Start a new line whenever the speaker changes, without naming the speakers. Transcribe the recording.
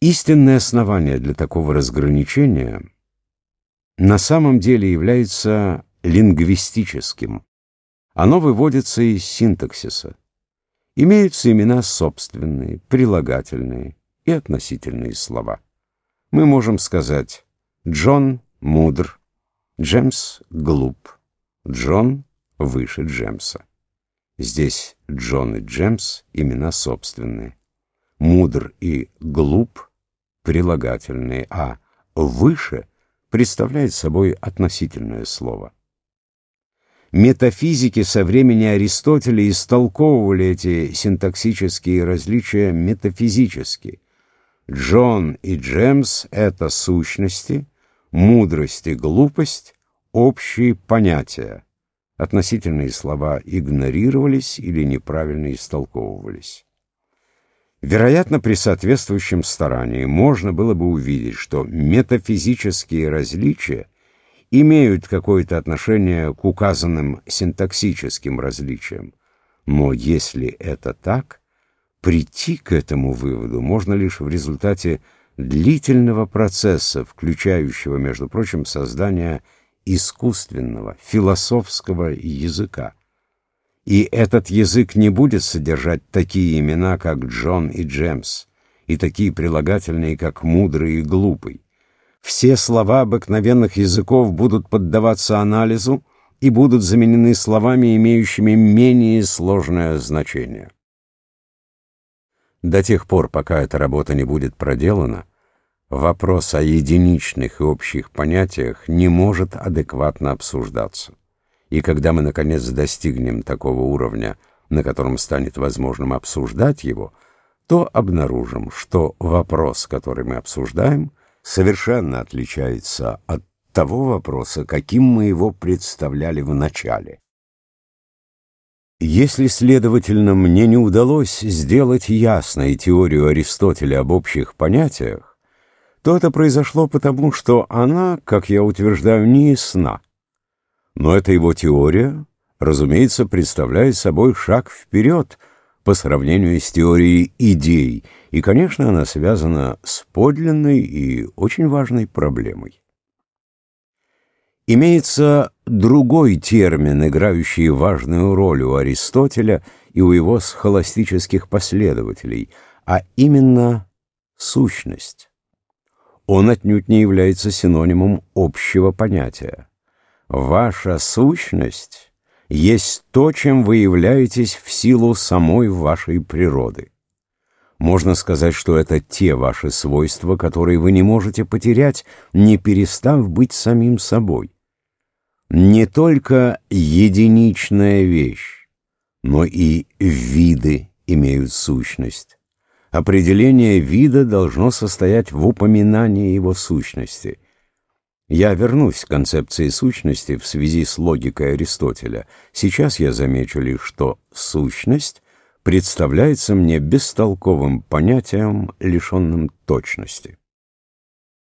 Истинное основание для такого разграничения на самом деле является лингвистическим. Оно выводится из синтаксиса. Имеются имена собственные, прилагательные и относительные слова. Мы можем сказать «Джон мудр», «Джемс глуп», «Джон выше Джемса». Здесь Джон и Джемс — имена собственные. Мудр и глуп — прилагательные, а «выше» представляет собой относительное слово. Метафизики со времени Аристотеля истолковывали эти синтаксические различия метафизически. Джон и Джемс — это сущности, мудрость и глупость — общие понятия относительные слова игнорировались или неправильно истолковывались. Вероятно, при соответствующем старании можно было бы увидеть, что метафизические различия имеют какое-то отношение к указанным синтаксическим различиям. Но если это так, прийти к этому выводу можно лишь в результате длительного процесса, включающего, между прочим, создание искусственного, философского языка. И этот язык не будет содержать такие имена, как Джон и Джемс, и такие прилагательные, как мудрый и глупый. Все слова обыкновенных языков будут поддаваться анализу и будут заменены словами, имеющими менее сложное значение. До тех пор, пока эта работа не будет проделана, вопрос о единичных и общих понятиях не может адекватно обсуждаться. И когда мы, наконец, достигнем такого уровня, на котором станет возможным обсуждать его, то обнаружим, что вопрос, который мы обсуждаем, совершенно отличается от того вопроса, каким мы его представляли в начале. Если, следовательно, мне не удалось сделать ясной теорию Аристотеля об общих понятиях, то это произошло потому, что она, как я утверждаю, не ясна. Но эта его теория, разумеется, представляет собой шаг вперед по сравнению с теорией идей, и, конечно, она связана с подлинной и очень важной проблемой. Имеется другой термин, играющий важную роль у Аристотеля и у его схоластических последователей, а именно сущность он отнюдь не является синонимом общего понятия. Ваша сущность есть то, чем вы являетесь в силу самой вашей природы. Можно сказать, что это те ваши свойства, которые вы не можете потерять, не перестав быть самим собой. Не только единичная вещь, но и виды имеют сущность. Определение вида должно состоять в упоминании его сущности. Я вернусь к концепции сущности в связи с логикой Аристотеля. Сейчас я замечу лишь, что сущность представляется мне бестолковым понятием, лишенным точности.